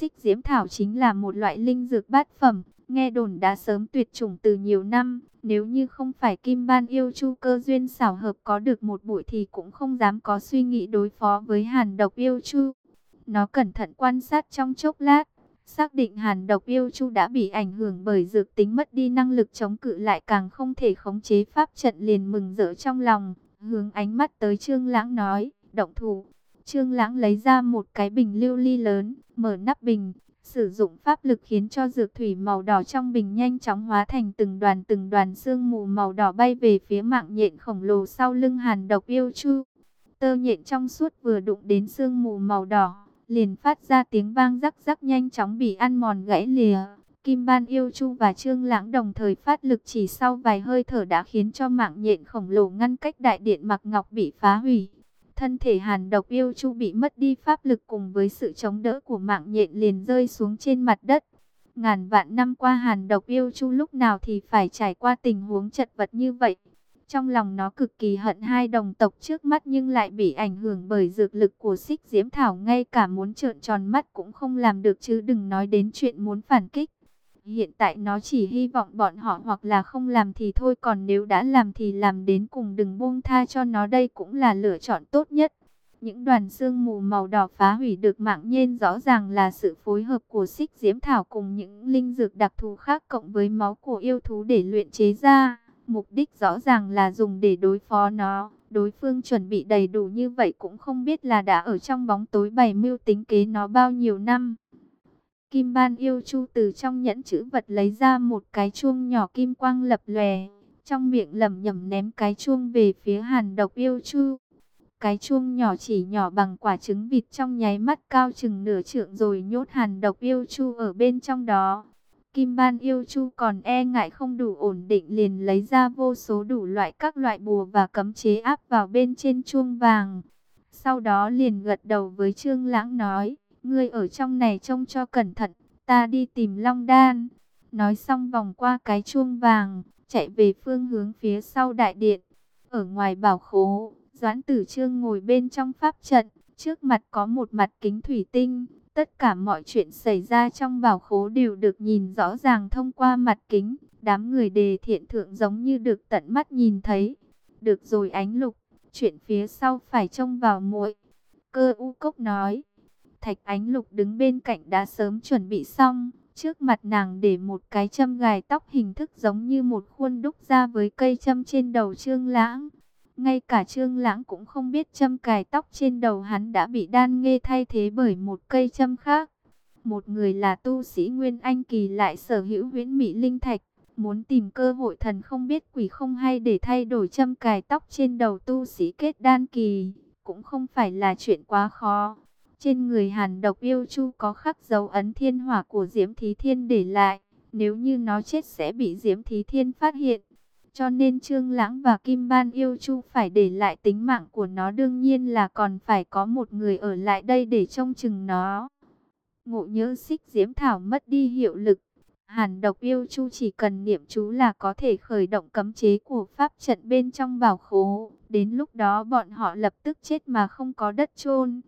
xích diễm thảo chính là một loại linh dược bát phẩm, nghe đồn đã sớm tuyệt chủng từ nhiều năm. Nếu như không phải kim ban yêu chu cơ duyên xảo hợp có được một bụi thì cũng không dám có suy nghĩ đối phó với hàn độc yêu chu. Nó cẩn thận quan sát trong chốc lát, xác định hàn độc yêu chu đã bị ảnh hưởng bởi dược tính mất đi năng lực chống cự lại càng không thể khống chế pháp trận liền mừng rỡ trong lòng, hướng ánh mắt tới Trương Lãng nói, động thủ. Trương Lãng lấy ra một cái bình lưu ly lớn, mở nắp bình, sử dụng pháp lực khiến cho dược thủy màu đỏ trong bình nhanh chóng hóa thành từng đoàn từng đoàn sương mù màu đỏ bay về phía mạng nhện khổng lồ sau lưng Hàn Độc Yêu Chu. Tơ nhện trong suốt vừa đụng đến sương mù màu đỏ, liền phát ra tiếng vang rắc rắc nhanh chóng bị ăn mòn gãy lìa. Kim Ban Yêu Chu và Trương Lãng đồng thời phát lực chỉ sau vài hơi thở đã khiến cho mạng nhện khổng lồ ngăn cách đại điện Mặc Ngọc bị phá hủy. Thân thể Hàn Độc Yêu Chu bị mất đi pháp lực cùng với sự chống đỡ của mạng nhện liền rơi xuống trên mặt đất. Ngàn vạn năm qua Hàn Độc Yêu Chu lúc nào thì phải trải qua tình huống chật vật như vậy. Trong lòng nó cực kỳ hận hai đồng tộc trước mắt nhưng lại bị ảnh hưởng bởi dược lực của xích diễm thảo, ngay cả muốn trợn tròn mắt cũng không làm được chứ, đừng nói đến chuyện muốn phản kích. Hiện tại nó chỉ hy vọng bọn họ hoặc là không làm thì thôi, còn nếu đã làm thì làm đến cùng đừng buông tha cho nó, đây cũng là lựa chọn tốt nhất. Những đoàn xương mù màu đỏ phá hủy được mạng nhên rõ ràng là sự phối hợp của xích diễm thảo cùng những linh dược đặc thù khác cộng với máu của yêu thú để luyện chế ra. Mục đích rõ ràng là dùng để đối phó nó. Đối phương chuẩn bị đầy đủ như vậy cũng không biết là đã ở trong bóng tối bày mưu tính kế nó bao nhiêu năm. Kim Ban yêu chu từ trong nhẫn chữ vật lấy ra một cái chuông nhỏ kim quang lập lòe, trong miệng lẩm nhẩm ném cái chuông về phía Hàn Độc yêu chu. Cái chuông nhỏ chỉ nhỏ bằng quả trứng vịt trong nháy mắt cao chừng nửa trượng rồi nhốt Hàn Độc yêu chu ở bên trong đó. Kim Ban yêu chu còn e ngại không đủ ổn định liền lấy ra vô số đủ loại các loại bùa và cấm chế áp vào bên trên chuông vàng. Sau đó liền gật đầu với Trương Lãng nói, ngươi ở trong này trông cho cẩn thận, ta đi tìm Long Đan. Nói xong vòng qua cái chuông vàng, chạy về phương hướng phía sau đại điện. Ở ngoài bảo khố, Doãn Tử Trương ngồi bên trong pháp trận, trước mặt có một mặt kính thủy tinh. Tất cả mọi chuyện xảy ra trong bảo khố đều được nhìn rõ ràng thông qua mặt kính. Đám người đề thiện thượng giống như được tận mắt nhìn thấy. Được rồi ánh lục, chuyện phía sau phải trông vào muội. Cơ u cốc nói. Thạch Ánh Lục đứng bên cạnh đã sớm chuẩn bị xong, trước mặt nàng để một cái châm gài tóc hình thức giống như một khuôn đúc ra với cây châm trên đầu Trương Lãng. Ngay cả Trương Lãng cũng không biết châm cài tóc trên đầu hắn đã bị đan nghê thay thế bởi một cây châm khác. Một người là tu sĩ Nguyên Anh Kỳ lại sở hữu huyễn mỹ linh thạch, muốn tìm cơ hội thần không biết quỷ không hay để thay đổi châm cài tóc trên đầu tu sĩ kết đan kỳ, cũng không phải là chuyện quá khó. Trên người hàn độc yêu chu có khắc dấu ấn thiên hỏa của Diễm Thí Thiên để lại. Nếu như nó chết sẽ bị Diễm Thí Thiên phát hiện. Cho nên Trương Lãng và Kim Ban yêu chu phải để lại tính mạng của nó đương nhiên là còn phải có một người ở lại đây để trông chừng nó. Ngộ nhớ xích Diễm Thảo mất đi hiệu lực. Hàn độc yêu chu chỉ cần niệm chú là có thể khởi động cấm chế của pháp trận bên trong bảo khố. Đến lúc đó bọn họ lập tức chết mà không có đất chôn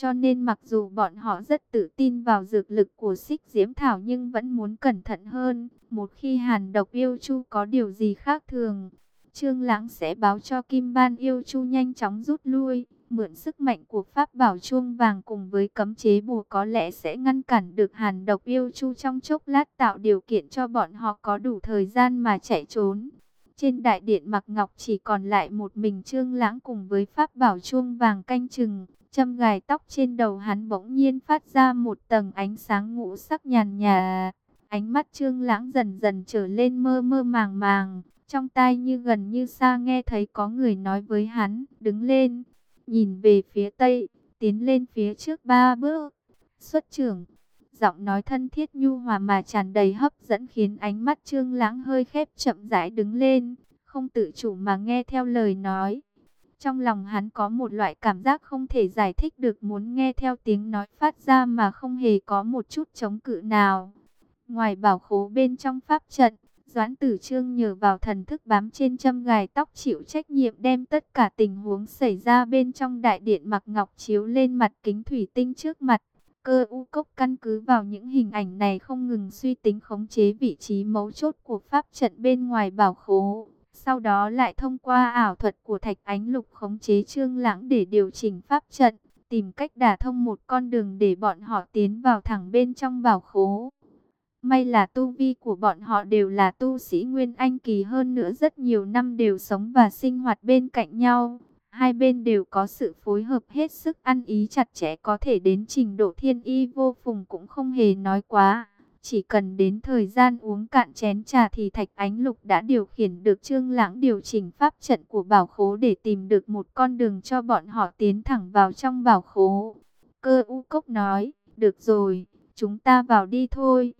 cho nên mặc dù bọn họ rất tự tin vào dược lực của xích diễm thảo nhưng vẫn muốn cẩn thận hơn. Một khi hàn độc yêu chu có điều gì khác thường, Trương Lãng sẽ báo cho Kim Ban yêu chu nhanh chóng rút lui. Mượn sức mạnh của pháp bảo chuông vàng cùng với cấm chế bùa có lẽ sẽ ngăn cản được hàn độc yêu chu trong chốc lát tạo điều kiện cho bọn họ có đủ thời gian mà chạy trốn. Trên đại điện Mạc Ngọc chỉ còn lại một mình Trương Lãng cùng với pháp bảo chuông vàng canh chừng. Châm gài tóc trên đầu hắn bỗng nhiên phát ra một tầng ánh sáng ngũ sắc nhàn nhà. Ánh mắt trương lãng dần dần trở lên mơ mơ màng màng. Trong tai như gần như xa nghe thấy có người nói với hắn, đứng lên, nhìn về phía tây, tiến lên phía trước ba bước. Xuất trưởng, giọng nói thân thiết nhu hòa mà tràn đầy hấp dẫn khiến ánh mắt trương lãng hơi khép chậm rãi đứng lên, không tự chủ mà nghe theo lời nói. Trong lòng hắn có một loại cảm giác không thể giải thích được muốn nghe theo tiếng nói phát ra mà không hề có một chút chống cự nào. Ngoài bảo khố bên trong pháp trận, Doãn Tử Trương nhờ vào thần thức bám trên châm gài tóc chịu trách nhiệm đem tất cả tình huống xảy ra bên trong đại điện mặc ngọc chiếu lên mặt kính thủy tinh trước mặt. Cơ u cốc căn cứ vào những hình ảnh này không ngừng suy tính khống chế vị trí mấu chốt của pháp trận bên ngoài bảo khố. Sau đó lại thông qua ảo thuật của thạch ánh lục khống chế trương lãng để điều chỉnh pháp trận, tìm cách đả thông một con đường để bọn họ tiến vào thẳng bên trong bảo khố. May là tu vi của bọn họ đều là tu sĩ Nguyên Anh Kỳ hơn nữa rất nhiều năm đều sống và sinh hoạt bên cạnh nhau. Hai bên đều có sự phối hợp hết sức ăn ý chặt chẽ có thể đến trình độ thiên y vô phùng cũng không hề nói quá. Chỉ cần đến thời gian uống cạn chén trà thì Thạch Ánh Lục đã điều khiển được Trương Lãng điều chỉnh pháp trận của bảo khố để tìm được một con đường cho bọn họ tiến thẳng vào trong bảo khố. Cơ u cốc nói, được rồi, chúng ta vào đi thôi.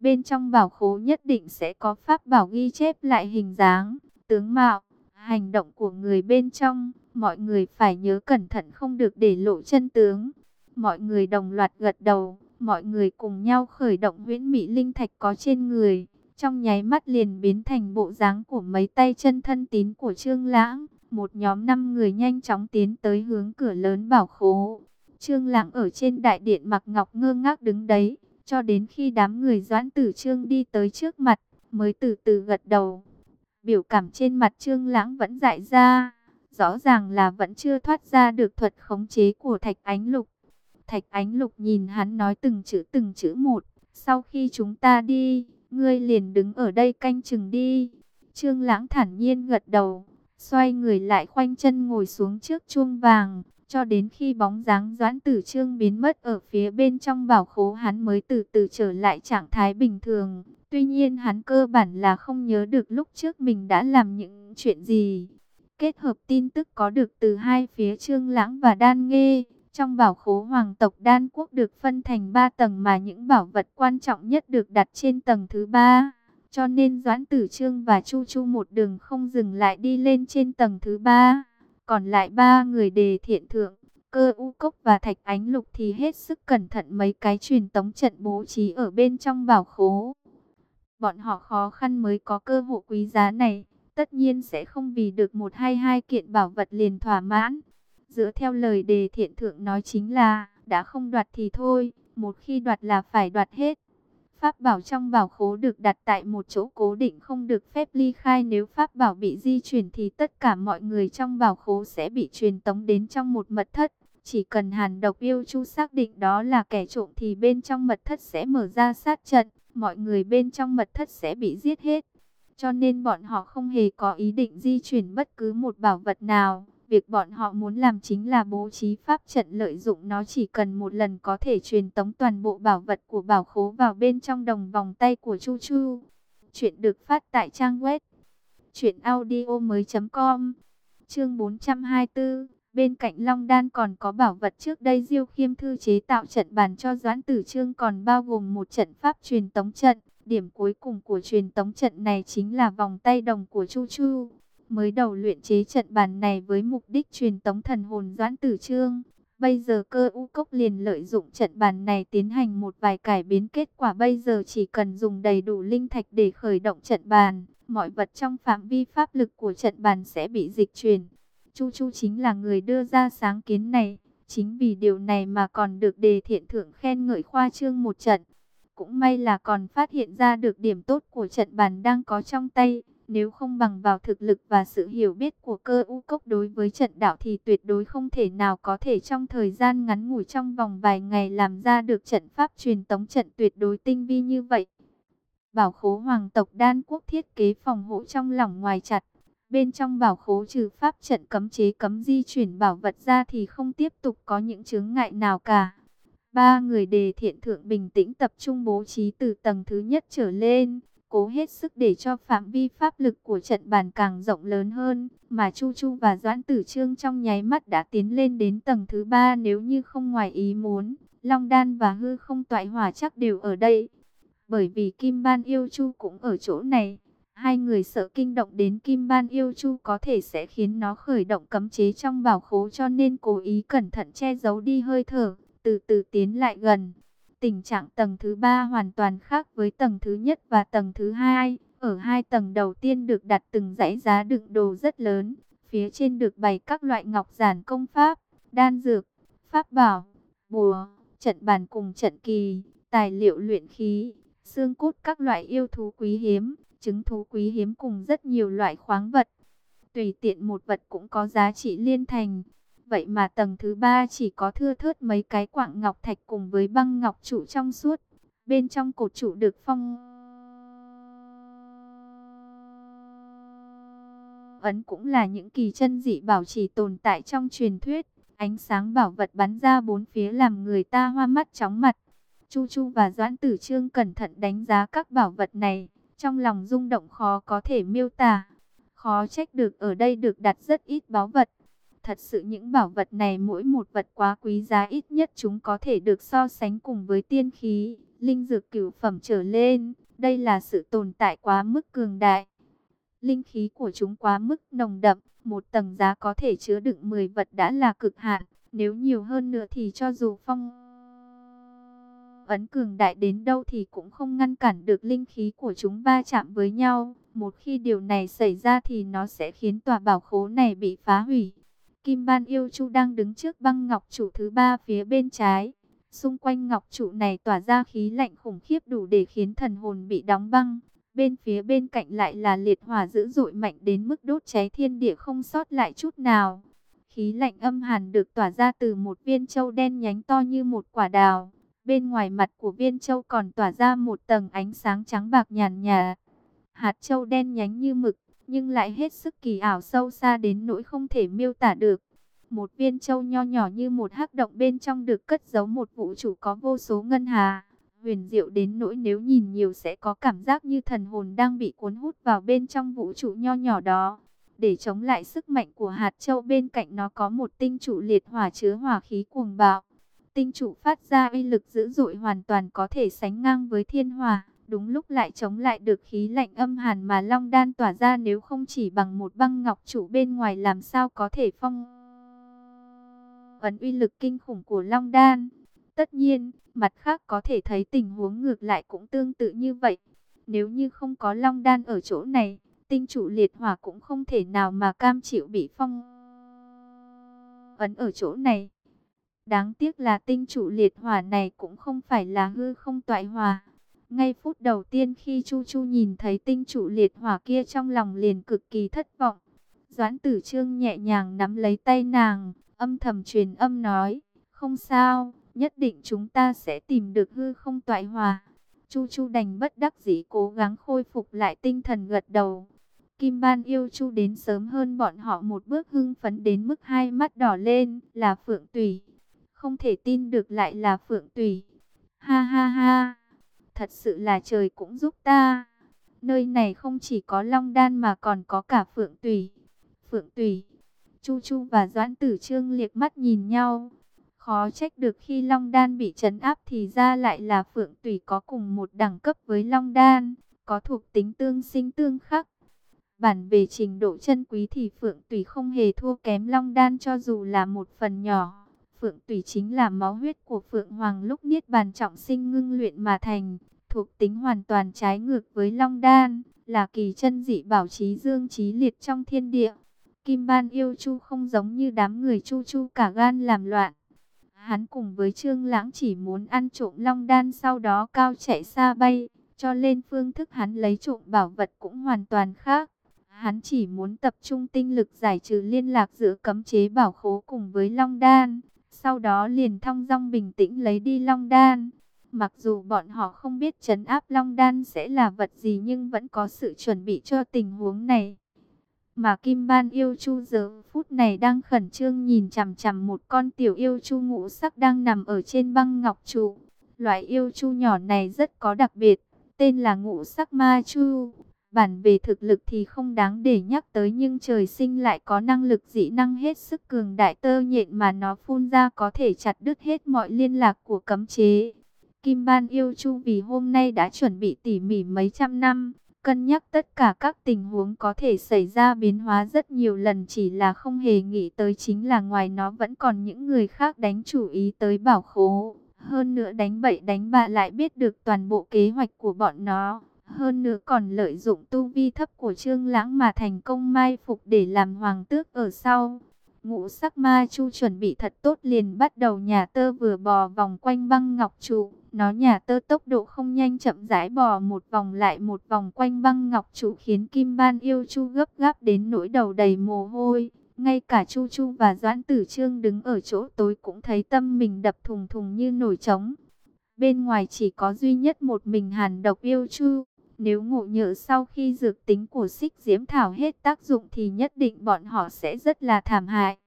Bên trong bảo khố nhất định sẽ có pháp bảo ghi chép lại hình dáng, tướng mạo, hành động của người bên trong. Mọi người phải nhớ cẩn thận không được để lộ chân tướng. Mọi người đồng loạt gật đầu, mọi người cùng nhau khởi động huyễn mỹ linh thạch có trên người. Trong nháy mắt liền biến thành bộ dáng của mấy tay chân thân tín của Trương Lãng. Một nhóm năm người nhanh chóng tiến tới hướng cửa lớn bảo khố. Trương Lãng ở trên đại điện mặc ngọc ngơ ngác đứng đấy. Cho đến khi đám người doãn tử Trương đi tới trước mặt, mới từ từ gật đầu. Biểu cảm trên mặt Trương Lãng vẫn dại ra rõ ràng là vẫn chưa thoát ra được thuật khống chế của Thạch Ánh Lục. Thạch Ánh Lục nhìn hắn nói từng chữ từng chữ một, sau khi chúng ta đi, ngươi liền đứng ở đây canh chừng đi. Trương Lãng thản nhiên gật đầu, xoay người lại khoanh chân ngồi xuống trước chuông vàng, cho đến khi bóng dáng Doãn Tử Trương biến mất ở phía bên trong bảo khố hắn mới từ từ trở lại trạng thái bình thường. Tuy nhiên hắn cơ bản là không nhớ được lúc trước mình đã làm những chuyện gì kết hợp tin tức có được từ hai phía Trương Lãng và Đan Nghê. Trong bảo khố hoàng tộc Đan Quốc được phân thành 3 tầng mà những bảo vật quan trọng nhất được đặt trên tầng thứ 3. Cho nên Doãn Tử Trương và Chu Chu một đường không dừng lại đi lên trên tầng thứ 3. Còn lại ba người đề thiện thượng, cơ u cốc và thạch ánh lục thì hết sức cẩn thận mấy cái truyền tống trận bố trí ở bên trong bảo khố. Bọn họ khó khăn mới có cơ hội quý giá này tất nhiên sẽ không vì được một hay hai kiện bảo vật liền thỏa mãn. Dựa theo lời đề thiện thượng nói chính là, đã không đoạt thì thôi, một khi đoạt là phải đoạt hết. Pháp bảo trong bảo khố được đặt tại một chỗ cố định không được phép ly khai nếu pháp bảo bị di chuyển thì tất cả mọi người trong bảo khố sẽ bị truyền tống đến trong một mật thất. Chỉ cần hàn độc yêu chu xác định đó là kẻ trộm thì bên trong mật thất sẽ mở ra sát trận, mọi người bên trong mật thất sẽ bị giết hết. Cho nên bọn họ không hề có ý định di chuyển bất cứ một bảo vật nào. Việc bọn họ muốn làm chính là bố trí pháp trận lợi dụng nó chỉ cần một lần có thể truyền tống toàn bộ bảo vật của bảo khố vào bên trong đồng vòng tay của Chu Chu. Chuyện được phát tại trang web truyệnaudiomoi.com. Chương 424, bên cạnh Long Đan còn có bảo vật trước đây Diêu Khiêm thư chế tạo trận bàn cho Doãn Tử Trương còn bao gồm một trận pháp truyền tống trận. Điểm cuối cùng của truyền tống trận này chính là vòng tay đồng của Chu Chu. Mới đầu luyện chế trận bàn này với mục đích truyền tống thần hồn doãn tử trương. Bây giờ cơ u cốc liền lợi dụng trận bàn này tiến hành một vài cải biến kết quả bây giờ chỉ cần dùng đầy đủ linh thạch để khởi động trận bàn. Mọi vật trong phạm vi pháp lực của trận bàn sẽ bị dịch chuyển. Chu Chu chính là người đưa ra sáng kiến này. Chính vì điều này mà còn được đề thiện thượng khen ngợi khoa trương một trận. Cũng may là còn phát hiện ra được điểm tốt của trận bàn đang có trong tay. Nếu không bằng vào thực lực và sự hiểu biết của cơ u cốc đối với trận đạo thì tuyệt đối không thể nào có thể trong thời gian ngắn ngủi trong vòng vài ngày làm ra được trận pháp truyền tống trận tuyệt đối tinh vi như vậy. Bảo khố hoàng tộc đan quốc thiết kế phòng hộ trong lỏng ngoài chặt. Bên trong bảo khố trừ pháp trận cấm chế cấm di chuyển bảo vật ra thì không tiếp tục có những chướng ngại nào cả. Ba người đề thiện thượng bình tĩnh tập trung bố trí từ tầng thứ nhất trở lên, cố hết sức để cho phạm vi pháp lực của trận bàn càng rộng lớn hơn, mà Chu Chu và Doãn Tử Trương trong nháy mắt đã tiến lên đến tầng thứ ba nếu như không ngoài ý muốn, Long Đan và Hư không toại hỏa chắc đều ở đây. Bởi vì Kim Ban Yêu Chu cũng ở chỗ này, hai người sợ kinh động đến Kim Ban Yêu Chu có thể sẽ khiến nó khởi động cấm chế trong bảo khố cho nên cố ý cẩn thận che giấu đi hơi thở từ từ tiến lại gần. Tình trạng tầng thứ ba hoàn toàn khác với tầng thứ nhất và tầng thứ hai. Ở hai tầng đầu tiên được đặt từng dãy giá đựng đồ rất lớn. Phía trên được bày các loại ngọc giản công pháp, đan dược, pháp bảo, bùa, trận bàn cùng trận kỳ, tài liệu luyện khí, xương cốt các loại yêu thú quý hiếm, trứng thú quý hiếm cùng rất nhiều loại khoáng vật. Tùy tiện một vật cũng có giá trị liên thành. Vậy mà tầng thứ ba chỉ có thưa thớt mấy cái quạng ngọc thạch cùng với băng ngọc trụ trong suốt. Bên trong cột trụ được phong ấn cũng là những kỳ chân dị bảo chỉ tồn tại trong truyền thuyết. Ánh sáng bảo vật bắn ra bốn phía làm người ta hoa mắt chóng mặt. Chu Chu và Doãn Tử Trương cẩn thận đánh giá các bảo vật này, trong lòng rung động khó có thể miêu tả. Khó trách được ở đây được đặt rất ít báu vật. Thật sự những bảo vật này mỗi một vật quá quý giá ít nhất chúng có thể được so sánh cùng với tiên khí, linh dược cửu phẩm trở lên. Đây là sự tồn tại quá mức cường đại. Linh khí của chúng quá mức nồng đậm, một tầng giá có thể chứa đựng 10 vật đã là cực hạn. Nếu nhiều hơn nữa thì cho dù phong ấn cường đại đến đâu thì cũng không ngăn cản được linh khí của chúng va chạm với nhau. Một khi điều này xảy ra thì nó sẽ khiến tòa bảo khố này bị phá hủy. Kim Ban Yêu Chu đang đứng trước băng ngọc trụ thứ ba phía bên trái. Xung quanh ngọc trụ này tỏa ra khí lạnh khủng khiếp đủ để khiến thần hồn bị đóng băng. Bên phía bên cạnh lại là liệt hỏa dữ dội mạnh đến mức đốt cháy thiên địa không sót lại chút nào. Khí lạnh âm hàn được tỏa ra từ một viên châu đen nhánh to như một quả đào. Bên ngoài mặt của viên châu còn tỏa ra một tầng ánh sáng trắng bạc nhàn nhạt. Hạt châu đen nhánh như mực, nhưng lại hết sức kỳ ảo sâu xa đến nỗi không thể miêu tả được. Một viên châu nho nhỏ như một hắc động bên trong được cất giấu một vũ trụ có vô số ngân hà. Huyền diệu đến nỗi nếu nhìn nhiều sẽ có cảm giác như thần hồn đang bị cuốn hút vào bên trong vũ trụ nho nhỏ đó. Để chống lại sức mạnh của hạt châu bên cạnh nó có một tinh trụ liệt hỏa chứa hỏa khí cuồng bạo. Tinh trụ phát ra uy lực dữ dội hoàn toàn có thể sánh ngang với thiên hỏa đúng lúc lại chống lại được khí lạnh âm hàn mà Long Đan tỏa ra nếu không chỉ bằng một băng ngọc trụ bên ngoài làm sao có thể phong ấn uy lực kinh khủng của Long Đan. Tất nhiên, mặt khác có thể thấy tình huống ngược lại cũng tương tự như vậy. Nếu như không có Long Đan ở chỗ này, tinh trụ liệt hỏa cũng không thể nào mà cam chịu bị phong ấn ở chỗ này. Đáng tiếc là tinh trụ liệt hỏa này cũng không phải là hư không toại hòa ngay phút đầu tiên khi Chu Chu nhìn thấy tinh trụ liệt hỏa kia trong lòng liền cực kỳ thất vọng. Doãn tử trương nhẹ nhàng nắm lấy tay nàng, âm thầm truyền âm nói, không sao, nhất định chúng ta sẽ tìm được hư không toại hòa. Chu Chu đành bất đắc dĩ cố gắng khôi phục lại tinh thần gật đầu. Kim Ban yêu Chu đến sớm hơn bọn họ một bước hưng phấn đến mức hai mắt đỏ lên, là Phượng Tùy. Không thể tin được lại là Phượng Tùy. Ha ha ha thật sự là trời cũng giúp ta. Nơi này không chỉ có Long Đan mà còn có cả Phượng Tùy. Phượng Tùy, Chu Chu và Doãn Tử Trương liếc mắt nhìn nhau. Khó trách được khi Long Đan bị trấn áp thì ra lại là Phượng Tùy có cùng một đẳng cấp với Long Đan, có thuộc tính tương sinh tương khắc. Bản về trình độ chân quý thì Phượng Tùy không hề thua kém Long Đan cho dù là một phần nhỏ. Phượng tùy chính là máu huyết của Phượng Hoàng lúc niết bàn trọng sinh ngưng luyện mà thành, thuộc tính hoàn toàn trái ngược với Long Đan, là kỳ chân dị bảo trí dương trí liệt trong thiên địa. Kim Ban yêu Chu không giống như đám người Chu Chu cả gan làm loạn. Hắn cùng với Trương Lãng chỉ muốn ăn trộm Long Đan sau đó cao chạy xa bay, cho nên phương thức hắn lấy trộm bảo vật cũng hoàn toàn khác. Hắn chỉ muốn tập trung tinh lực giải trừ liên lạc giữa cấm chế bảo khố cùng với Long Đan, sau đó liền thong dong bình tĩnh lấy đi Long Đan. Mặc dù bọn họ không biết trấn áp Long Đan sẽ là vật gì nhưng vẫn có sự chuẩn bị cho tình huống này. Mà Kim Ban yêu chu giờ phút này đang khẩn trương nhìn chằm chằm một con tiểu yêu chu ngũ sắc đang nằm ở trên băng ngọc trụ. Loại yêu chu nhỏ này rất có đặc biệt, tên là ngũ sắc ma chu. Bản về thực lực thì không đáng để nhắc tới nhưng trời sinh lại có năng lực dị năng hết sức cường đại tơ nhện mà nó phun ra có thể chặt đứt hết mọi liên lạc của cấm chế. Kim Ban yêu Chu vì hôm nay đã chuẩn bị tỉ mỉ mấy trăm năm, cân nhắc tất cả các tình huống có thể xảy ra biến hóa rất nhiều lần chỉ là không hề nghĩ tới chính là ngoài nó vẫn còn những người khác đánh chủ ý tới bảo khố. Hơn nữa đánh bậy đánh bạ lại biết được toàn bộ kế hoạch của bọn nó. Hơn nữa còn lợi dụng tu vi thấp của Trương Lãng mà thành công mai phục để làm hoàng tước ở sau. Ngũ sắc ma chu chuẩn bị thật tốt liền bắt đầu nhà tơ vừa bò vòng quanh băng ngọc trụ. Nó nhà tơ tốc độ không nhanh chậm rãi bò một vòng lại một vòng quanh băng ngọc trụ khiến Kim Ban yêu chu gấp gáp đến nỗi đầu đầy mồ hôi. Ngay cả Chu Chu và Doãn Tử Trương đứng ở chỗ tối cũng thấy tâm mình đập thùng thùng như nổi trống. Bên ngoài chỉ có duy nhất một mình hàn độc yêu chu. Nếu ngộ nhỡ sau khi dược tính của xích diễm thảo hết tác dụng thì nhất định bọn họ sẽ rất là thảm hại.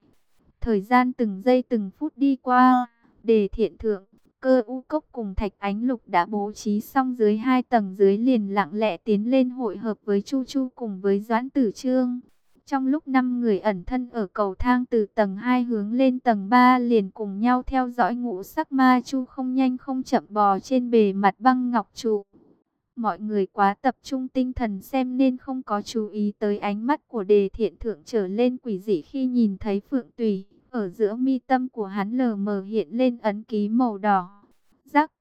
Thời gian từng giây từng phút đi qua, đề thiện thượng, cơ u cốc cùng thạch ánh lục đã bố trí xong dưới hai tầng dưới liền lặng lẽ tiến lên hội hợp với Chu Chu cùng với Doãn Tử Trương. Trong lúc năm người ẩn thân ở cầu thang từ tầng 2 hướng lên tầng 3 liền cùng nhau theo dõi ngũ sắc ma chu không nhanh không chậm bò trên bề mặt băng ngọc trụ. Mọi người quá tập trung tinh thần xem nên không có chú ý tới ánh mắt của đề thiện thượng trở lên quỷ dị khi nhìn thấy phượng tùy. Ở giữa mi tâm của hắn lờ mờ hiện lên ấn ký màu đỏ. Rắc.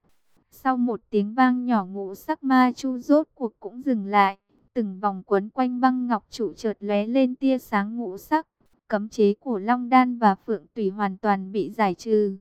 Sau một tiếng vang nhỏ ngũ sắc ma chu rốt cuộc cũng dừng lại. Từng vòng quấn quanh băng ngọc trụ chợt lóe lên tia sáng ngũ sắc. Cấm chế của Long Đan và Phượng Tùy hoàn toàn bị giải trừ.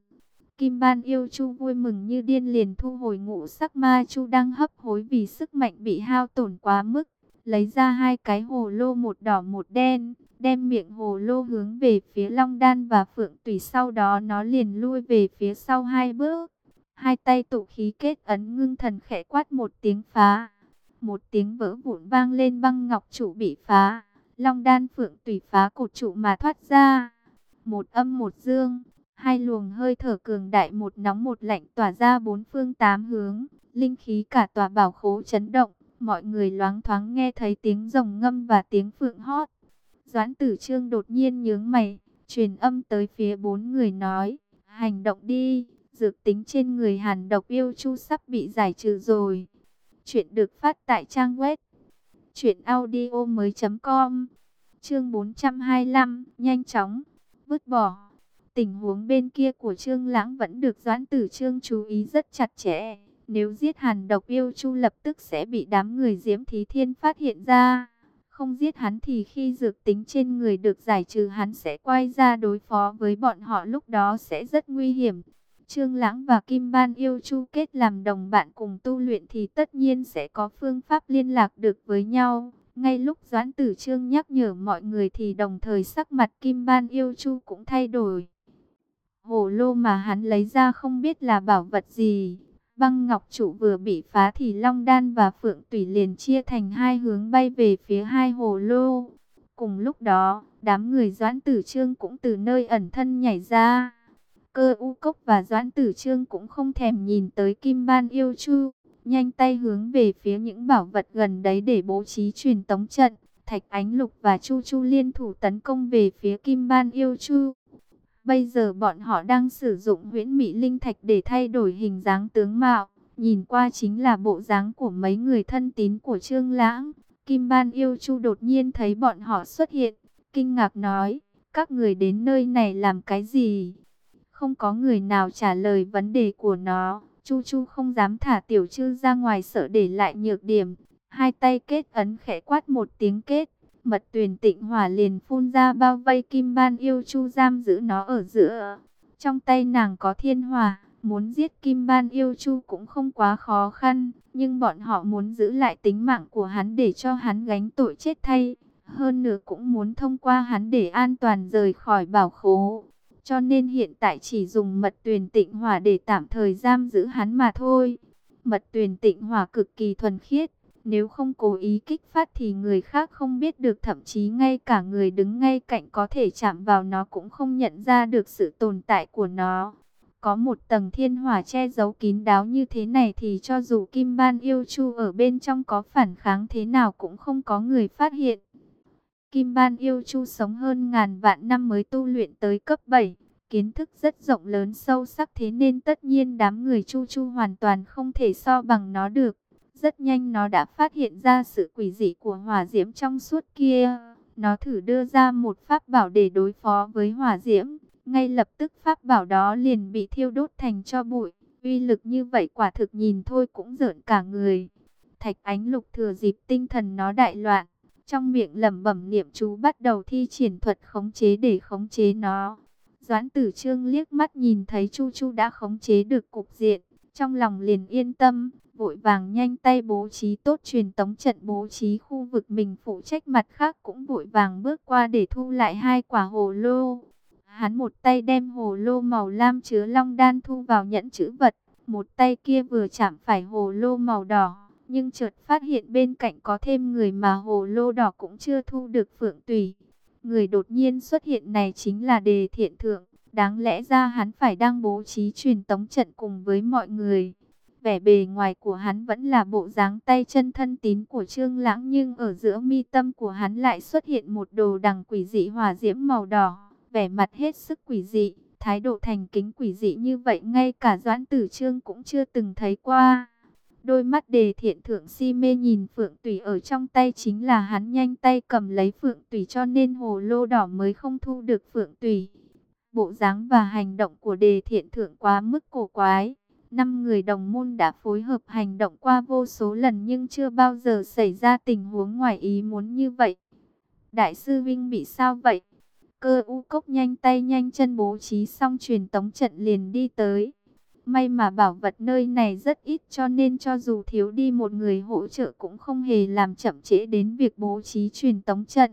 Kim Ban yêu chu vui mừng như điên liền thu hồi ngũ sắc ma chu đang hấp hối vì sức mạnh bị hao tổn quá mức. Lấy ra hai cái hồ lô một đỏ một đen, đem miệng hồ lô hướng về phía Long Đan và Phượng Tùy sau đó nó liền lui về phía sau hai bước. Hai tay tụ khí kết ấn ngưng thần khẽ quát một tiếng phá. Một tiếng vỡ vụn vang lên băng ngọc trụ bị phá. Long Đan Phượng Tùy phá cột trụ mà thoát ra. Một âm một dương Hai luồng hơi thở cường đại một nóng một lạnh tỏa ra bốn phương tám hướng, linh khí cả tòa bảo khố chấn động, mọi người loáng thoáng nghe thấy tiếng rồng ngâm và tiếng phượng hót. Doãn tử trương đột nhiên nhướng mày, truyền âm tới phía bốn người nói, hành động đi, dược tính trên người hàn độc yêu chu sắp bị giải trừ rồi. Chuyện được phát tại trang web audio mới.com Chương 425, nhanh chóng, vứt bỏ. Tình huống bên kia của Trương Lãng vẫn được Doãn Tử Trương chú ý rất chặt chẽ. Nếu giết Hàn Độc Yêu Chu lập tức sẽ bị đám người Diễm Thí Thiên phát hiện ra. Không giết hắn thì khi dược tính trên người được giải trừ hắn sẽ quay ra đối phó với bọn họ, lúc đó sẽ rất nguy hiểm. Trương Lãng và Kim Ban Yêu Chu kết làm đồng bạn cùng tu luyện thì tất nhiên sẽ có phương pháp liên lạc được với nhau. Ngay lúc Doãn Tử Trương nhắc nhở mọi người thì đồng thời sắc mặt Kim Ban Yêu Chu cũng thay đổi. Hồ lô mà hắn lấy ra không biết là bảo vật gì. Băng ngọc trụ vừa bị phá thì Long Đan và Phượng Tùy liền chia thành hai hướng bay về phía hai hồ lô. Cùng lúc đó, đám người Doãn Tử Trương cũng từ nơi ẩn thân nhảy ra. Cơ u cốc và Doãn Tử Trương cũng không thèm nhìn tới Kim Ban yêu chu. Nhanh tay hướng về phía những bảo vật gần đấy để bố trí truyền tống trận. Thạch Ánh Lục và Chu Chu liên thủ tấn công về phía Kim Ban yêu chu. Bây giờ bọn họ đang sử dụng huyễn mỹ linh thạch để thay đổi hình dáng tướng mạo. Nhìn qua chính là bộ dáng của mấy người thân tín của Trương Lãng. Kim Ban yêu chu đột nhiên thấy bọn họ xuất hiện. Kinh ngạc nói, các người đến nơi này làm cái gì? Không có người nào trả lời vấn đề của nó. Chu Chu không dám thả tiểu chư ra ngoài sợ để lại nhược điểm. Hai tay kết ấn khẽ quát một tiếng kết mật tuyền tịnh hỏa liền phun ra bao vây kim ban yêu chu giam giữ nó ở giữa. Trong tay nàng có thiên hỏa, muốn giết kim ban yêu chu cũng không quá khó khăn, nhưng bọn họ muốn giữ lại tính mạng của hắn để cho hắn gánh tội chết thay. Hơn nữa cũng muốn thông qua hắn để an toàn rời khỏi bảo khố. Cho nên hiện tại chỉ dùng mật tuyền tịnh hỏa để tạm thời giam giữ hắn mà thôi. Mật tuyền tịnh hỏa cực kỳ thuần khiết, nếu không cố ý kích phát thì người khác không biết được, thậm chí ngay cả người đứng ngay cạnh có thể chạm vào nó cũng không nhận ra được sự tồn tại của nó. Có một tầng thiên hỏa che giấu kín đáo như thế này thì cho dù Kim Ban yêu chu ở bên trong có phản kháng thế nào cũng không có người phát hiện. Kim Ban yêu chu sống hơn ngàn vạn năm mới tu luyện tới cấp 7. Kiến thức rất rộng lớn sâu sắc thế nên tất nhiên đám người chu chu hoàn toàn không thể so bằng nó được. Rất nhanh nó đã phát hiện ra sự quỷ dị của hỏa diễm trong suốt kia. Nó thử đưa ra một pháp bảo để đối phó với hỏa diễm. Ngay lập tức pháp bảo đó liền bị thiêu đốt thành cho bụi. Uy lực như vậy quả thực nhìn thôi cũng rợn cả người. Thạch ánh lục thừa dịp tinh thần nó đại loạn. trong miệng lẩm bẩm niệm chú bắt đầu thi triển thuật khống chế để khống chế nó. Doãn tử trương liếc mắt nhìn thấy Chu Chu đã khống chế được cục diện, trong lòng liền yên tâm, vội vàng nhanh tay bố trí tốt truyền tống trận bố trí khu vực mình phụ trách mặt khác cũng vội vàng bước qua để thu lại hai quả hồ lô. Hắn một tay đem hồ lô màu lam chứa long đan thu vào nhẫn chữ vật, một tay kia vừa chạm phải hồ lô màu đỏ, nhưng chợt phát hiện bên cạnh có thêm người mà hồ lô đỏ cũng chưa thu được phượng tùy. Người đột nhiên xuất hiện này chính là đề thiện thượng, đáng lẽ ra hắn phải đang bố trí truyền tống trận cùng với mọi người. Vẻ bề ngoài của hắn vẫn là bộ dáng tay chân thân tín của Trương Lãng nhưng ở giữa mi tâm của hắn lại xuất hiện một đồ đằng quỷ dị hỏa diễm màu đỏ, vẻ mặt hết sức quỷ dị, thái độ thành kính quỷ dị như vậy ngay cả Doãn Tử Trương cũng chưa từng thấy qua. Đôi mắt đề thiện thượng si mê nhìn phượng tùy ở trong tay chính là hắn nhanh tay cầm lấy phượng tùy cho nên hồ lô đỏ mới không thu được phượng tùy. Bộ dáng và hành động của đề thiện thượng quá mức cổ quái. Năm người đồng môn đã phối hợp hành động qua vô số lần nhưng chưa bao giờ xảy ra tình huống ngoài ý muốn như vậy. Đại sư Vinh bị sao vậy? Cơ u cốc nhanh tay nhanh chân bố trí xong truyền tống trận liền đi tới. May mà bảo vật nơi này rất ít cho nên cho dù thiếu đi một người hỗ trợ cũng không hề làm chậm trễ đến việc bố trí truyền tống trận.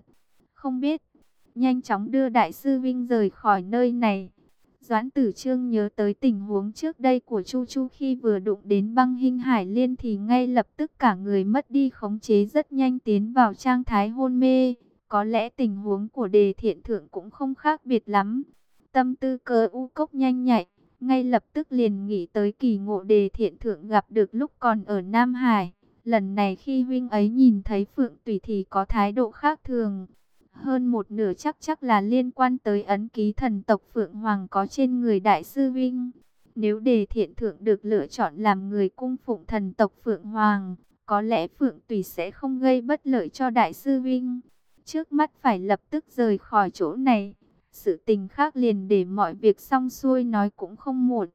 Không biết, nhanh chóng đưa đại sư Vinh rời khỏi nơi này. Doãn tử trương nhớ tới tình huống trước đây của Chu Chu khi vừa đụng đến băng hình hải liên thì ngay lập tức cả người mất đi khống chế rất nhanh tiến vào trạng thái hôn mê. Có lẽ tình huống của đề thiện thượng cũng không khác biệt lắm. Tâm tư cơ u cốc nhanh nhạy, ngay lập tức liền nghĩ tới kỳ ngộ đề thiện thượng gặp được lúc còn ở Nam Hải. Lần này khi huynh ấy nhìn thấy Phượng Tùy thì có thái độ khác thường. Hơn một nửa chắc chắc là liên quan tới ấn ký thần tộc Phượng Hoàng có trên người Đại sư Vinh. Nếu đề thiện thượng được lựa chọn làm người cung phụng thần tộc Phượng Hoàng, có lẽ Phượng Tùy sẽ không gây bất lợi cho Đại sư Vinh. Trước mắt phải lập tức rời khỏi chỗ này. Sự tình khác liền để mọi việc xong xuôi nói cũng không muộn.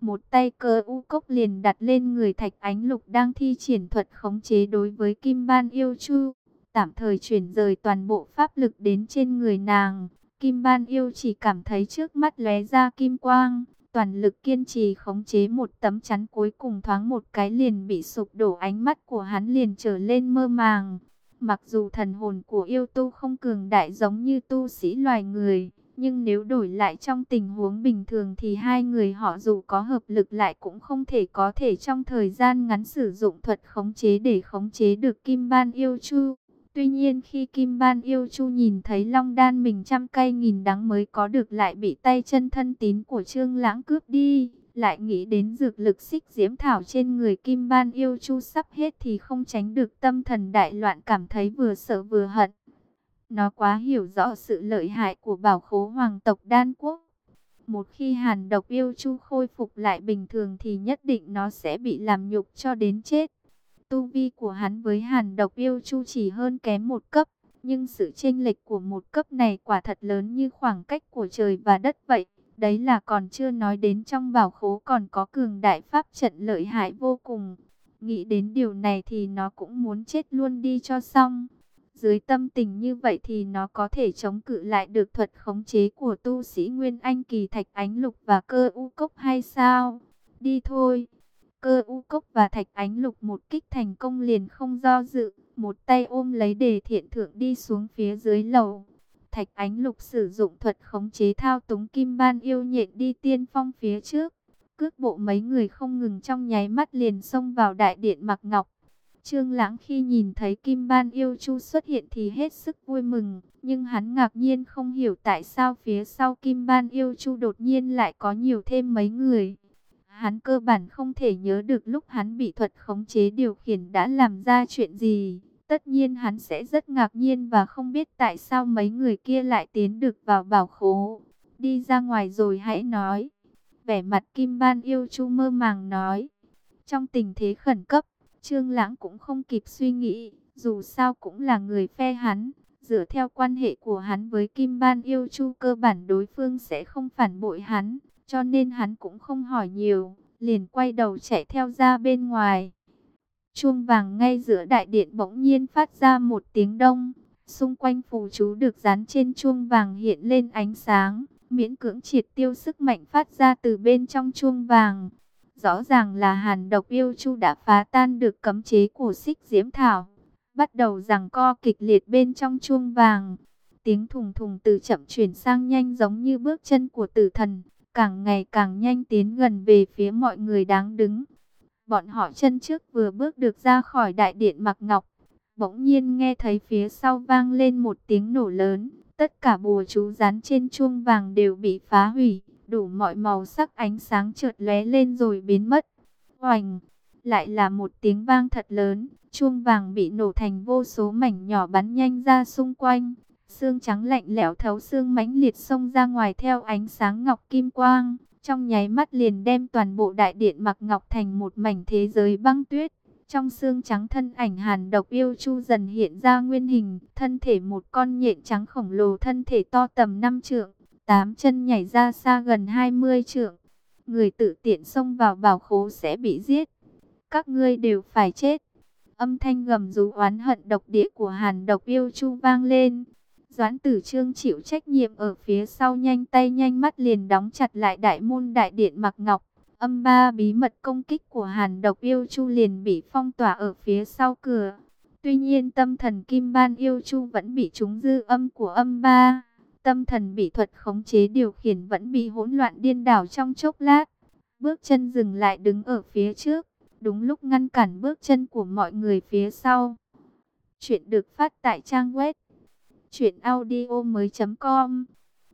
Một tay cơ u cốc liền đặt lên người thạch ánh lục đang thi triển thuật khống chế đối với kim ban yêu chu. Tạm thời chuyển rời toàn bộ pháp lực đến trên người nàng. Kim ban yêu chỉ cảm thấy trước mắt lóe ra kim quang. Toàn lực kiên trì khống chế một tấm chắn cuối cùng thoáng một cái liền bị sụp đổ ánh mắt của hắn liền trở lên mơ màng. Mặc dù thần hồn của yêu tu không cường đại giống như tu sĩ loài người, nhưng nếu đổi lại trong tình huống bình thường thì hai người họ dù có hợp lực lại cũng không thể có thể trong thời gian ngắn sử dụng thuật khống chế để khống chế được Kim Ban Yêu Chu. Tuy nhiên khi Kim Ban Yêu Chu nhìn thấy Long Đan mình trăm cây nghìn đắng mới có được lại bị tay chân thân tín của Trương Lãng cướp đi, lại nghĩ đến dược lực xích diễm thảo trên người Kim Ban Yêu Chu sắp hết thì không tránh được tâm thần đại loạn cảm thấy vừa sợ vừa hận. Nó quá hiểu rõ sự lợi hại của bảo khố hoàng tộc đan quốc. Một khi hàn độc yêu chu khôi phục lại bình thường thì nhất định nó sẽ bị làm nhục cho đến chết. Tu vi của hắn với hàn độc yêu chu chỉ hơn kém một cấp. Nhưng sự chênh lệch của một cấp này quả thật lớn như khoảng cách của trời và đất vậy. Đấy là còn chưa nói đến trong bảo khố còn có cường đại pháp trận lợi hại vô cùng. Nghĩ đến điều này thì nó cũng muốn chết luôn đi cho xong. Dưới tâm tình như vậy thì nó có thể chống cự lại được thuật khống chế của tu sĩ Nguyên Anh kỳ Thạch Ánh Lục và cơ u cốc hay sao? Đi thôi! Cơ u cốc và Thạch Ánh Lục một kích thành công liền không do dự, một tay ôm lấy đề thiện thượng đi xuống phía dưới lầu. Thạch Ánh Lục sử dụng thuật khống chế thao túng kim ban yêu nhện đi tiên phong phía trước. Cước bộ mấy người không ngừng trong nháy mắt liền xông vào đại điện mặc ngọc. Trương Lãng khi nhìn thấy Kim Ban Yêu Chu xuất hiện thì hết sức vui mừng, nhưng hắn ngạc nhiên không hiểu tại sao phía sau Kim Ban Yêu Chu đột nhiên lại có nhiều thêm mấy người. Hắn cơ bản không thể nhớ được lúc hắn bị thuật khống chế điều khiển đã làm ra chuyện gì. Tất nhiên hắn sẽ rất ngạc nhiên và không biết tại sao mấy người kia lại tiến được vào bảo khố. Đi ra ngoài rồi hãy nói. Vẻ mặt Kim Ban Yêu Chu mơ màng nói. Trong tình thế khẩn cấp, Trương Lãng cũng không kịp suy nghĩ, dù sao cũng là người phe hắn, dựa theo quan hệ của hắn với Kim Ban Yêu Chu cơ bản đối phương sẽ không phản bội hắn, cho nên hắn cũng không hỏi nhiều, liền quay đầu chạy theo ra bên ngoài. Chuông vàng ngay giữa đại điện bỗng nhiên phát ra một tiếng đông, Xung quanh phù chú được dán trên chuông vàng hiện lên ánh sáng, miễn cưỡng triệt tiêu sức mạnh phát ra từ bên trong chuông vàng. Rõ ràng là hàn độc yêu chu đã phá tan được cấm chế của xích diễm thảo, bắt đầu rằng co kịch liệt bên trong chuông vàng. Tiếng thùng thùng từ chậm chuyển sang nhanh giống như bước chân của tử thần, càng ngày càng nhanh tiến gần về phía mọi người đáng đứng. Bọn họ chân trước vừa bước được ra khỏi đại điện mặc ngọc, bỗng nhiên nghe thấy phía sau vang lên một tiếng nổ lớn. Tất cả bùa chú dán trên chuông vàng đều bị phá hủy, đủ mọi màu sắc ánh sáng chợt lóe lên rồi biến mất. Oành, lại là một tiếng vang thật lớn, chuông vàng bị nổ thành vô số mảnh nhỏ bắn nhanh ra xung quanh. Xương trắng lạnh lẽo thấu xương mãnh liệt xông ra ngoài theo ánh sáng ngọc kim quang, trong nháy mắt liền đem toàn bộ đại điện mặc ngọc thành một mảnh thế giới băng tuyết. Trong xương trắng thân ảnh hàn độc yêu chu dần hiện ra nguyên hình, thân thể một con nhện trắng khổng lồ thân thể to tầm 5 trượng, tám chân nhảy ra xa gần 20 trượng. Người tự tiện xông vào bảo khố sẽ bị giết. Các ngươi đều phải chết. Âm thanh gầm rú oán hận độc địa của hàn độc yêu chu vang lên. Doãn tử trương chịu trách nhiệm ở phía sau nhanh tay nhanh mắt liền đóng chặt lại đại môn đại điện mặc ngọc. Âm ba bí mật công kích của hàn độc yêu chu liền bị phong tỏa ở phía sau cửa. Tuy nhiên tâm thần kim ban yêu chu vẫn bị trúng dư âm của âm ba. Tâm thần bị thuật khống chế điều khiển vẫn bị hỗn loạn điên đảo trong chốc lát. Bước chân dừng lại đứng ở phía trước. Đúng lúc ngăn cản bước chân của mọi người phía sau. Chuyện được phát tại trang web. Chuyện audio mới.com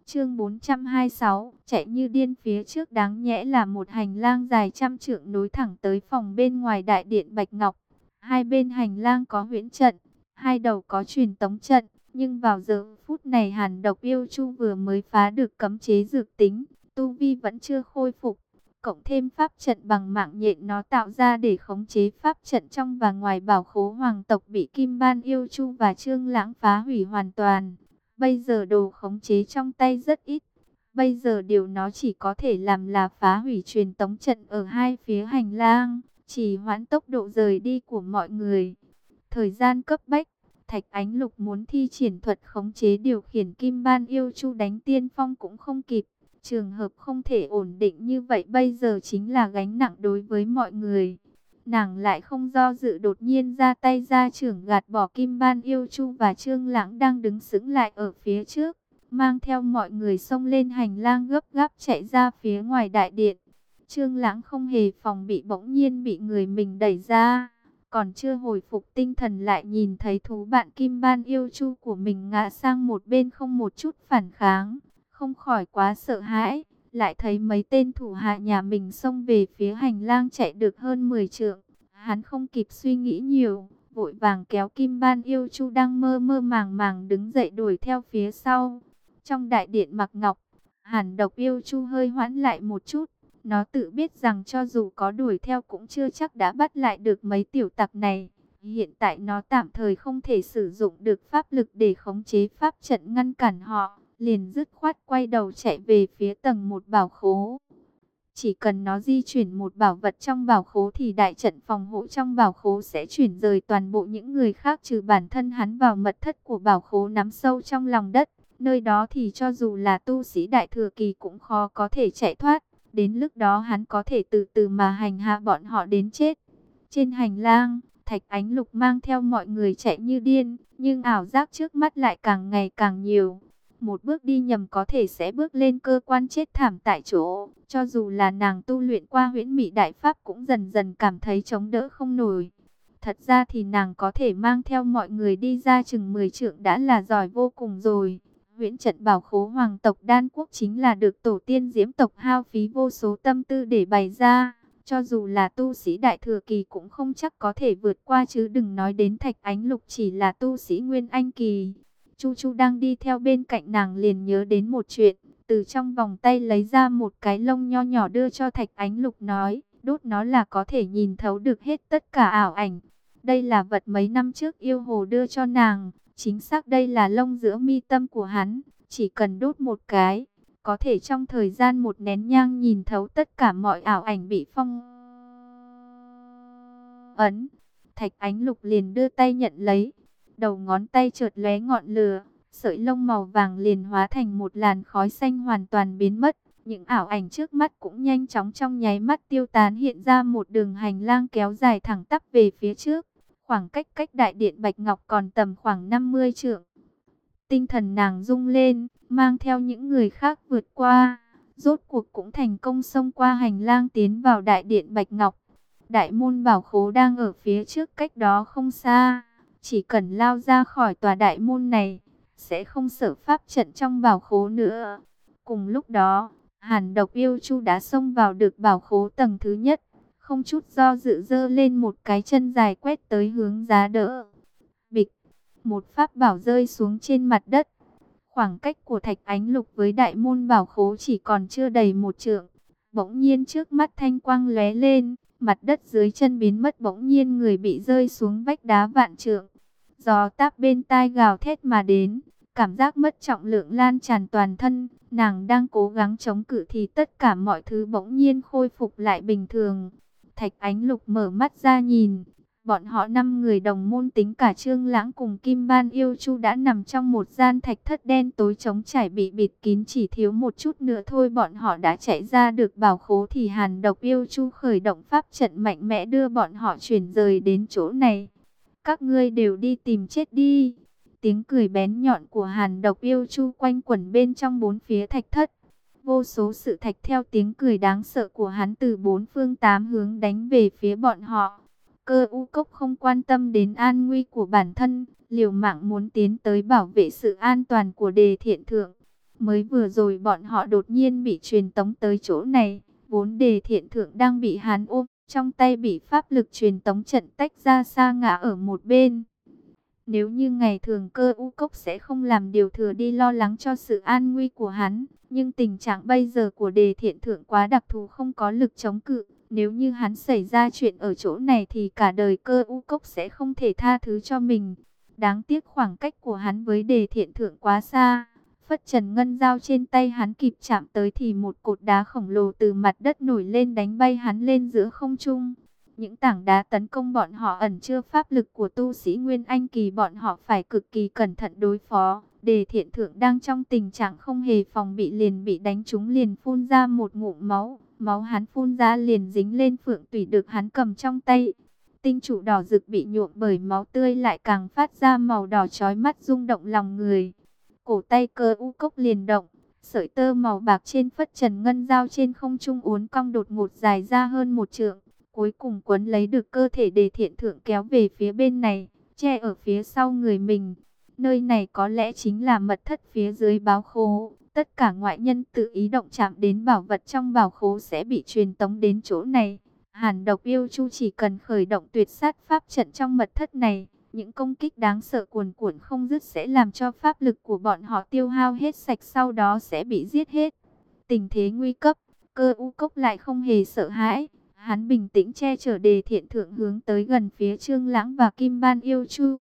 Chương 426, chạy như điên phía trước đáng nhẽ là một hành lang dài trăm trượng nối thẳng tới phòng bên ngoài đại điện Bạch Ngọc. Hai bên hành lang có huyễn trận, hai đầu có truyền tống trận, nhưng vào giờ phút này Hàn Độc Yêu Chu vừa mới phá được cấm chế dược tính, tu vi vẫn chưa khôi phục. Cộng thêm pháp trận bằng mạng nhện nó tạo ra để khống chế pháp trận trong và ngoài bảo khố hoàng tộc bị Kim Ban Yêu Chu và Trương Lãng phá hủy hoàn toàn. Bây giờ đồ khống chế trong tay rất ít. Bây giờ điều nó chỉ có thể làm là phá hủy truyền tống trận ở hai phía hành lang, chỉ hoãn tốc độ rời đi của mọi người. Thời gian cấp bách, Thạch Ánh Lục muốn thi triển thuật khống chế điều khiển kim ban yêu chu đánh tiên phong cũng không kịp. Trường hợp không thể ổn định như vậy bây giờ chính là gánh nặng đối với mọi người. Nàng lại không do dự đột nhiên ra tay ra trưởng gạt bỏ kim ban yêu chu và trương lãng đang đứng sững lại ở phía trước. Mang theo mọi người xông lên hành lang gấp gáp chạy ra phía ngoài đại điện. Trương lãng không hề phòng bị bỗng nhiên bị người mình đẩy ra. Còn chưa hồi phục tinh thần lại nhìn thấy thú bạn kim ban yêu chu của mình ngã sang một bên không một chút phản kháng. Không khỏi quá sợ hãi lại thấy mấy tên thủ hạ nhà mình xông về phía hành lang chạy được hơn 10 trượng. Hắn không kịp suy nghĩ nhiều, vội vàng kéo Kim Ban Yêu Chu đang mơ mơ màng màng đứng dậy đuổi theo phía sau. Trong đại điện mặc ngọc, Hàn Độc Yêu Chu hơi hoãn lại một chút. Nó tự biết rằng cho dù có đuổi theo cũng chưa chắc đã bắt lại được mấy tiểu tặc này. Hiện tại nó tạm thời không thể sử dụng được pháp lực để khống chế pháp trận ngăn cản họ liền dứt khoát quay đầu chạy về phía tầng một bảo khố. Chỉ cần nó di chuyển một bảo vật trong bảo khố thì đại trận phòng hộ trong bảo khố sẽ chuyển rời toàn bộ những người khác trừ bản thân hắn vào mật thất của bảo khố nắm sâu trong lòng đất. Nơi đó thì cho dù là tu sĩ đại thừa kỳ cũng khó có thể chạy thoát. Đến lúc đó hắn có thể từ từ mà hành hạ bọn họ đến chết. Trên hành lang, Thạch Ánh Lục mang theo mọi người chạy như điên, nhưng ảo giác trước mắt lại càng ngày càng nhiều một bước đi nhầm có thể sẽ bước lên cơ quan chết thảm tại chỗ. Cho dù là nàng tu luyện qua huyễn mỹ đại pháp cũng dần dần cảm thấy chống đỡ không nổi. Thật ra thì nàng có thể mang theo mọi người đi ra chừng 10 trượng đã là giỏi vô cùng rồi. Huyễn trận bảo khố hoàng tộc đan quốc chính là được tổ tiên diễm tộc hao phí vô số tâm tư để bày ra. Cho dù là tu sĩ đại thừa kỳ cũng không chắc có thể vượt qua chứ đừng nói đến thạch ánh lục chỉ là tu sĩ nguyên anh kỳ. Chu Chu đang đi theo bên cạnh nàng liền nhớ đến một chuyện, từ trong vòng tay lấy ra một cái lông nho nhỏ đưa cho Thạch Ánh Lục nói, đốt nó là có thể nhìn thấu được hết tất cả ảo ảnh. Đây là vật mấy năm trước yêu hồ đưa cho nàng, chính xác đây là lông giữa mi tâm của hắn, chỉ cần đốt một cái, có thể trong thời gian một nén nhang nhìn thấu tất cả mọi ảo ảnh bị phong ấn. Thạch Ánh Lục liền đưa tay nhận lấy, đầu ngón tay chợt lóe ngọn lửa, sợi lông màu vàng liền hóa thành một làn khói xanh hoàn toàn biến mất. Những ảo ảnh trước mắt cũng nhanh chóng trong nháy mắt tiêu tán hiện ra một đường hành lang kéo dài thẳng tắp về phía trước. Khoảng cách cách đại điện Bạch Ngọc còn tầm khoảng 50 trượng. Tinh thần nàng rung lên, mang theo những người khác vượt qua. Rốt cuộc cũng thành công xông qua hành lang tiến vào đại điện Bạch Ngọc. Đại môn bảo khố đang ở phía trước cách đó không xa. Chỉ cần lao ra khỏi tòa đại môn này, sẽ không sở pháp trận trong bảo khố nữa. Cùng lúc đó, Hàn độc yêu chu đã xông vào được bảo khố tầng thứ nhất. Không chút do dự dơ lên một cái chân dài quét tới hướng giá đỡ. Bịch, một pháp bảo rơi xuống trên mặt đất. Khoảng cách của thạch ánh lục với đại môn bảo khố chỉ còn chưa đầy một trượng. Bỗng nhiên trước mắt thanh quang lóe lên, mặt đất dưới chân biến mất bỗng nhiên người bị rơi xuống vách đá vạn trượng. Gió táp bên tai gào thét mà đến, cảm giác mất trọng lượng lan tràn toàn thân, nàng đang cố gắng chống cự thì tất cả mọi thứ bỗng nhiên khôi phục lại bình thường. Thạch Ánh Lục mở mắt ra nhìn, bọn họ năm người đồng môn tính cả Trương Lãng cùng Kim Ban Yêu Chu đã nằm trong một gian thạch thất đen tối trống trải bị bịt kín chỉ thiếu một chút nữa thôi bọn họ đã chạy ra được bảo khố thì Hàn Độc Yêu Chu khởi động pháp trận mạnh mẽ đưa bọn họ chuyển rời đến chỗ này. Các ngươi đều đi tìm chết đi. Tiếng cười bén nhọn của hàn độc yêu chu quanh quẩn bên trong bốn phía thạch thất. Vô số sự thạch theo tiếng cười đáng sợ của hắn từ bốn phương tám hướng đánh về phía bọn họ. Cơ u cốc không quan tâm đến an nguy của bản thân, liều mạng muốn tiến tới bảo vệ sự an toàn của đề thiện thượng. Mới vừa rồi bọn họ đột nhiên bị truyền tống tới chỗ này, vốn đề thiện thượng đang bị hắn ôm, trong tay bị pháp lực truyền tống trận tách ra xa ngã ở một bên. Nếu như ngày thường cơ u cốc sẽ không làm điều thừa đi lo lắng cho sự an nguy của hắn. Nhưng tình trạng bây giờ của đề thiện thượng quá đặc thù không có lực chống cự. Nếu như hắn xảy ra chuyện ở chỗ này thì cả đời cơ u cốc sẽ không thể tha thứ cho mình. Đáng tiếc khoảng cách của hắn với đề thiện thượng quá xa. Phất trần ngân dao trên tay hắn kịp chạm tới thì một cột đá khổng lồ từ mặt đất nổi lên đánh bay hắn lên giữa không trung. Những tảng đá tấn công bọn họ ẩn chưa pháp lực của tu sĩ Nguyên Anh Kỳ bọn họ phải cực kỳ cẩn thận đối phó. Đề thiện thượng đang trong tình trạng không hề phòng bị liền bị đánh trúng liền phun ra một ngụm máu. Máu hắn phun ra liền dính lên phượng tùy được hắn cầm trong tay. Tinh trụ đỏ rực bị nhuộm bởi máu tươi lại càng phát ra màu đỏ chói mắt rung động lòng người. Cổ tay cơ u cốc liền động, sợi tơ màu bạc trên phất trần ngân dao trên không trung uốn cong đột ngột dài ra hơn một trượng cuối cùng quấn lấy được cơ thể đề thiện thượng kéo về phía bên này, che ở phía sau người mình. Nơi này có lẽ chính là mật thất phía dưới báo khố. Tất cả ngoại nhân tự ý động chạm đến bảo vật trong bảo khố sẽ bị truyền tống đến chỗ này. Hàn độc yêu chu chỉ cần khởi động tuyệt sát pháp trận trong mật thất này. Những công kích đáng sợ cuồn cuộn không dứt sẽ làm cho pháp lực của bọn họ tiêu hao hết sạch sau đó sẽ bị giết hết. Tình thế nguy cấp, cơ u cốc lại không hề sợ hãi. Hắn bình tĩnh che chở đề thiện thượng hướng tới gần phía Trương Lãng và Kim Ban Yêu Chu.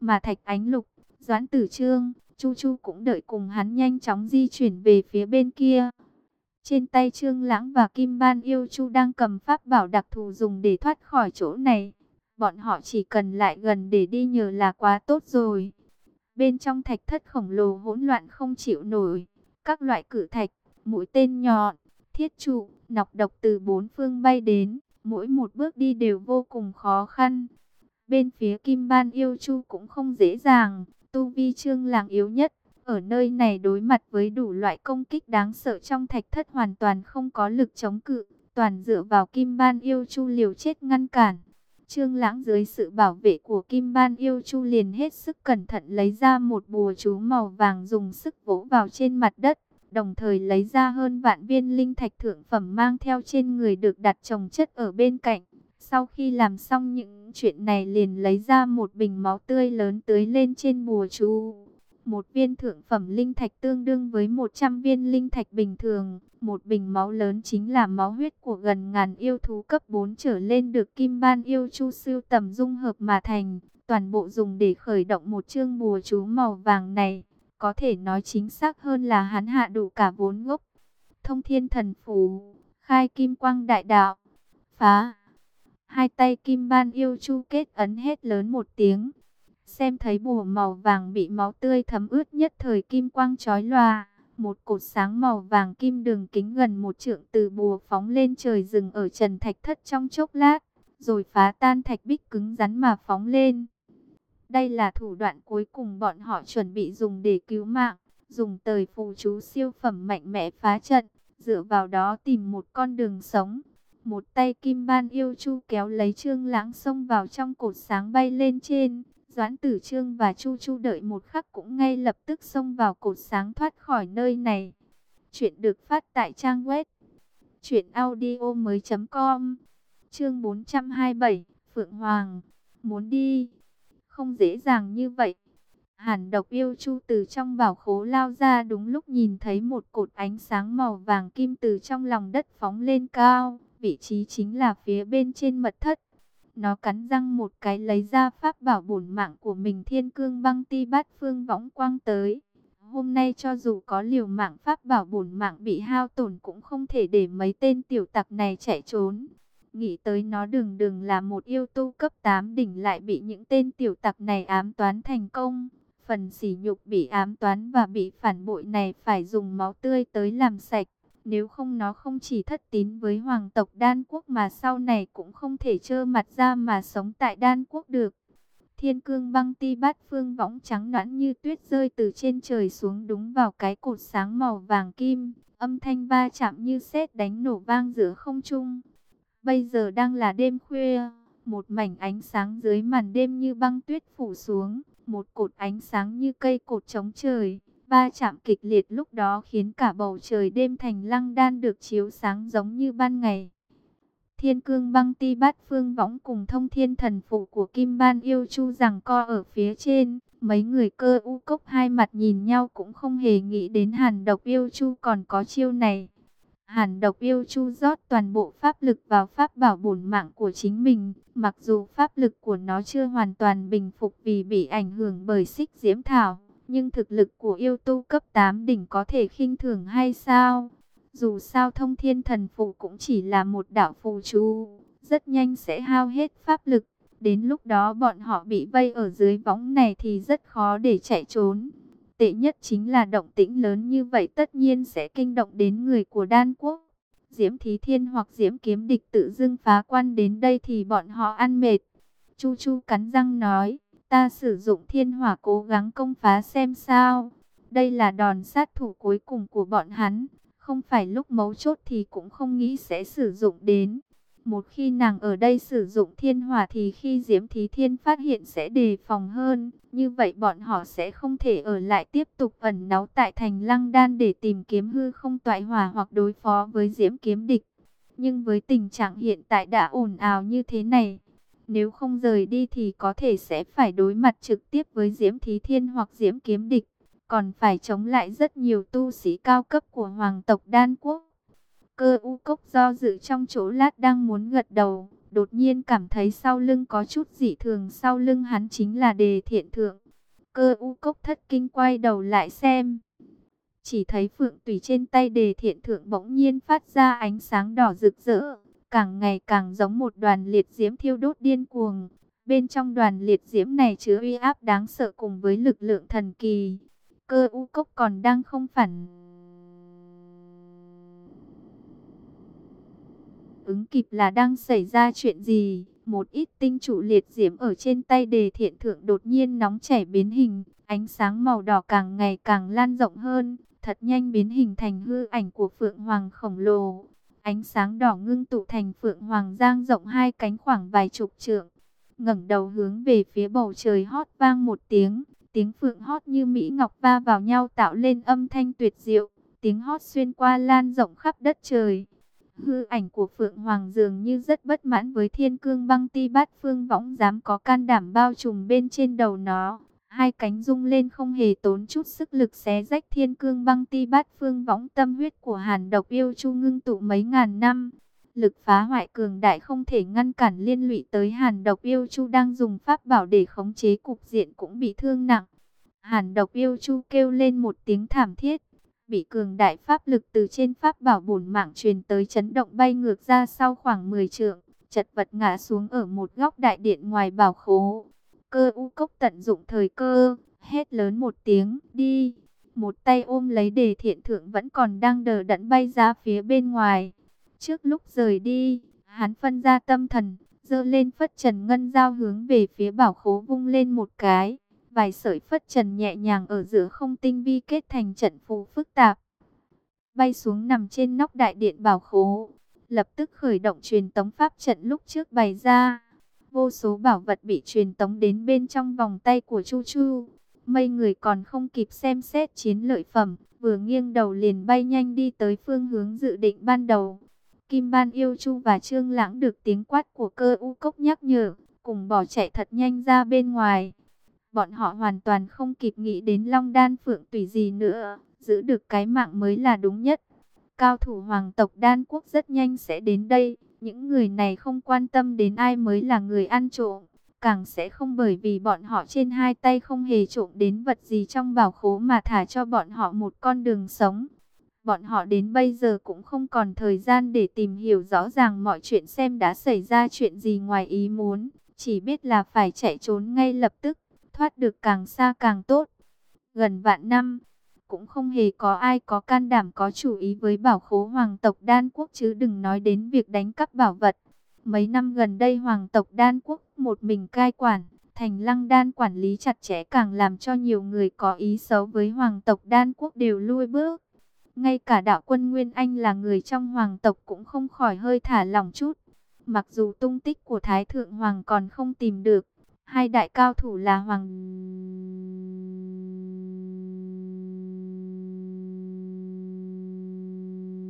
Mà Thạch Ánh Lục, Doãn Tử Trương, Chu Chu cũng đợi cùng hắn nhanh chóng di chuyển về phía bên kia. Trên tay Trương Lãng và Kim Ban Yêu Chu đang cầm pháp bảo đặc thù dùng để thoát khỏi chỗ này. Bọn họ chỉ cần lại gần để đi nhờ là quá tốt rồi. Bên trong thạch thất khổng lồ hỗn loạn không chịu nổi. Các loại cử thạch, mũi tên nhọn, thiết trụ, nọc độc từ bốn phương bay đến, mỗi một bước đi đều vô cùng khó khăn. Bên phía Kim Ban Yêu Chu cũng không dễ dàng, tu vi trương làng yếu nhất. Ở nơi này đối mặt với đủ loại công kích đáng sợ trong thạch thất hoàn toàn không có lực chống cự, toàn dựa vào Kim Ban Yêu Chu liều chết ngăn cản. Trương Lãng dưới sự bảo vệ của Kim Ban Yêu Chu liền hết sức cẩn thận lấy ra một bùa chú màu vàng dùng sức vỗ vào trên mặt đất đồng thời lấy ra hơn vạn viên linh thạch thượng phẩm mang theo trên người được đặt trồng chất ở bên cạnh. Sau khi làm xong những chuyện này liền lấy ra một bình máu tươi lớn tưới lên trên bùa chú. Một viên thượng phẩm linh thạch tương đương với 100 viên linh thạch bình thường. Một bình máu lớn chính là máu huyết của gần ngàn yêu thú cấp 4 trở lên được kim ban yêu chu siêu tầm dung hợp mà thành. Toàn bộ dùng để khởi động một chương bùa chú màu vàng này. Có thể nói chính xác hơn là hắn hạ đủ cả vốn gốc. Thông thiên thần phù, khai kim quang đại đạo, phá. Hai tay kim ban yêu chu kết ấn hết lớn một tiếng. xem thấy bùa màu vàng bị máu tươi thấm ướt nhất thời kim quang chói lòa. Một cột sáng màu vàng kim đường kính gần một trượng từ bùa phóng lên trời rừng ở trần thạch thất trong chốc lát, rồi phá tan thạch bích cứng rắn mà phóng lên. Đây là thủ đoạn cuối cùng bọn họ chuẩn bị dùng để cứu mạng, dùng tời phù chú siêu phẩm mạnh mẽ phá trận, dựa vào đó tìm một con đường sống. Một tay kim ban yêu chu kéo lấy trương lãng xông vào trong cột sáng bay lên trên. Doãn tử trương và chu chu đợi một khắc cũng ngay lập tức xông vào cột sáng thoát khỏi nơi này. Chuyện được phát tại trang web audio mới com Chương 427 Phượng Hoàng Muốn đi Không dễ dàng như vậy Hàn độc yêu chu từ trong bảo khố lao ra đúng lúc nhìn thấy một cột ánh sáng màu vàng kim từ trong lòng đất phóng lên cao. Vị trí chính là phía bên trên mật thất. Nó cắn răng một cái lấy ra pháp bảo bổn mạng của mình thiên cương băng ti bát phương võng quang tới. Hôm nay cho dù có liều mạng pháp bảo bổn mạng bị hao tổn cũng không thể để mấy tên tiểu tặc này chạy trốn. Nghĩ tới nó đừng đừng là một yêu tu cấp 8 đỉnh lại bị những tên tiểu tặc này ám toán thành công. Phần sỉ nhục bị ám toán và bị phản bội này phải dùng máu tươi tới làm sạch. Nếu không nó không chỉ thất tín với hoàng tộc đan quốc mà sau này cũng không thể trơ mặt ra mà sống tại đan quốc được. Thiên cương băng ti bát phương võng trắng noãn như tuyết rơi từ trên trời xuống đúng vào cái cột sáng màu vàng kim. Âm thanh va chạm như sét đánh nổ vang giữa không trung. Bây giờ đang là đêm khuya, một mảnh ánh sáng dưới màn đêm như băng tuyết phủ xuống một cột ánh sáng như cây cột chống trời, va chạm kịch liệt lúc đó khiến cả bầu trời đêm thành lăng đan được chiếu sáng giống như ban ngày. Thiên cương băng ti bát phương võng cùng thông thiên thần phụ của Kim Ban yêu chu rằng co ở phía trên. Mấy người cơ u cốc hai mặt nhìn nhau cũng không hề nghĩ đến hàn độc yêu chu còn có chiêu này. Hàn độc yêu chu rót toàn bộ pháp lực vào pháp bảo bổn mạng của chính mình. Mặc dù pháp lực của nó chưa hoàn toàn bình phục vì bị ảnh hưởng bởi xích diễm thảo. Nhưng thực lực của yêu tu cấp 8 đỉnh có thể khinh thường hay sao? Dù sao thông thiên thần phụ cũng chỉ là một đạo phù chú. Rất nhanh sẽ hao hết pháp lực. Đến lúc đó bọn họ bị vây ở dưới võng này thì rất khó để chạy trốn. Tệ nhất chính là động tĩnh lớn như vậy tất nhiên sẽ kinh động đến người của đan quốc. Diễm Thí Thiên hoặc Diễm Kiếm Địch tự dưng phá quan đến đây thì bọn họ ăn mệt. Chu Chu cắn răng nói, ta sử dụng thiên hỏa cố gắng công phá xem sao. Đây là đòn sát thủ cuối cùng của bọn hắn, không phải lúc mấu chốt thì cũng không nghĩ sẽ sử dụng đến. Một khi nàng ở đây sử dụng thiên hỏa thì khi Diễm Thí Thiên phát hiện sẽ đề phòng hơn. Như vậy bọn họ sẽ không thể ở lại tiếp tục ẩn náu tại thành lăng đan để tìm kiếm hư không toại hỏa hoặc đối phó với Diễm kiếm địch. Nhưng với tình trạng hiện tại đã ồn ào như thế này, nếu không rời đi thì có thể sẽ phải đối mặt trực tiếp với Diễm Thí Thiên hoặc Diễm kiếm địch. Còn phải chống lại rất nhiều tu sĩ cao cấp của hoàng tộc Đan Quốc. Cơ u cốc do dự trong chỗ lát đang muốn gật đầu, đột nhiên cảm thấy sau lưng có chút dị thường sau lưng hắn chính là đề thiện thượng. Cơ u cốc thất kinh quay đầu lại xem. Chỉ thấy phượng tùy trên tay đề thiện thượng bỗng nhiên phát ra ánh sáng đỏ rực rỡ, càng ngày càng giống một đoàn liệt diễm thiêu đốt điên cuồng. Bên trong đoàn liệt diễm này chứa uy áp đáng sợ cùng với lực lượng thần kỳ. Cơ u cốc còn đang không phản ứng kịp là đang xảy ra chuyện gì. Một ít tinh trụ liệt diễm ở trên tay đề thiện thượng đột nhiên nóng chảy biến hình. Ánh sáng màu đỏ càng ngày càng lan rộng hơn. Thật nhanh biến hình thành hư ảnh của Phượng Hoàng khổng lồ. Ánh sáng đỏ ngưng tụ thành Phượng Hoàng giang rộng hai cánh khoảng vài chục trượng. ngẩng đầu hướng về phía bầu trời hót vang một tiếng. Tiếng Phượng hót như Mỹ Ngọc va vào nhau tạo lên âm thanh tuyệt diệu. Tiếng hót xuyên qua lan rộng khắp đất trời Hư ảnh của Phượng Hoàng dường như rất bất mãn với thiên cương băng ti bát phương võng dám có can đảm bao trùm bên trên đầu nó. Hai cánh rung lên không hề tốn chút sức lực xé rách thiên cương băng ti bát phương võng tâm huyết của hàn độc yêu chu ngưng tụ mấy ngàn năm. Lực phá hoại cường đại không thể ngăn cản liên lụy tới hàn độc yêu chu đang dùng pháp bảo để khống chế cục diện cũng bị thương nặng. Hàn độc yêu chu kêu lên một tiếng thảm thiết bị cường đại pháp lực từ trên pháp bảo bổn mạng truyền tới chấn động bay ngược ra sau khoảng 10 trượng, chật vật ngã xuống ở một góc đại điện ngoài bảo khố. Cơ u cốc tận dụng thời cơ, hét lớn một tiếng, đi. Một tay ôm lấy đề thiện thượng vẫn còn đang đờ đẫn bay ra phía bên ngoài. Trước lúc rời đi, hắn phân ra tâm thần, dơ lên phất trần ngân giao hướng về phía bảo khố vung lên một cái. Vài sợi phất trần nhẹ nhàng ở giữa không tinh vi kết thành trận phù phức tạp. Bay xuống nằm trên nóc đại điện bảo khố. Lập tức khởi động truyền tống pháp trận lúc trước bày ra. Vô số bảo vật bị truyền tống đến bên trong vòng tay của Chu Chu. Mây người còn không kịp xem xét chiến lợi phẩm. Vừa nghiêng đầu liền bay nhanh đi tới phương hướng dự định ban đầu. Kim Ban Yêu Chu và Trương Lãng được tiếng quát của cơ u cốc nhắc nhở, cùng bỏ chạy thật nhanh ra bên ngoài. Bọn họ hoàn toàn không kịp nghĩ đến Long Đan Phượng Tùy gì nữa, giữ được cái mạng mới là đúng nhất. Cao thủ hoàng tộc Đan Quốc rất nhanh sẽ đến đây, những người này không quan tâm đến ai mới là người ăn trộm, càng sẽ không bởi vì bọn họ trên hai tay không hề trộm đến vật gì trong bảo khố mà thả cho bọn họ một con đường sống. Bọn họ đến bây giờ cũng không còn thời gian để tìm hiểu rõ ràng mọi chuyện xem đã xảy ra chuyện gì ngoài ý muốn. Chỉ biết là phải chạy trốn ngay lập tức, thoát được càng xa càng tốt. Gần vạn năm, cũng không hề có ai có can đảm có chủ ý với bảo khố hoàng tộc Đan Quốc chứ đừng nói đến việc đánh cắp bảo vật. Mấy năm gần đây hoàng tộc Đan Quốc một mình cai quản, thành lăng đan quản lý chặt chẽ càng làm cho nhiều người có ý xấu với hoàng tộc Đan Quốc đều lui bước. Ngay cả đạo quân Nguyên Anh là người trong hoàng tộc cũng không khỏi hơi thả lỏng chút. Mặc dù tung tích của Thái Thượng Hoàng còn không tìm được, hai đại cao thủ là Hoàng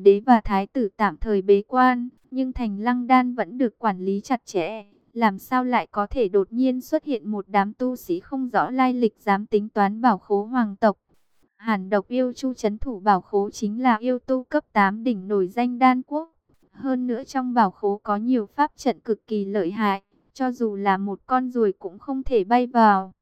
Hoàng đế và Thái tử tạm thời bế quan, nhưng thành lăng đan vẫn được quản lý chặt chẽ. Làm sao lại có thể đột nhiên xuất hiện một đám tu sĩ không rõ lai lịch dám tính toán bảo khố hoàng tộc. Hàn độc yêu chu chấn thủ bảo khố chính là yêu tu cấp 8 đỉnh nổi danh đan quốc. Hơn nữa trong bảo khố có nhiều pháp trận cực kỳ lợi hại, cho dù là một con ruồi cũng không thể bay vào.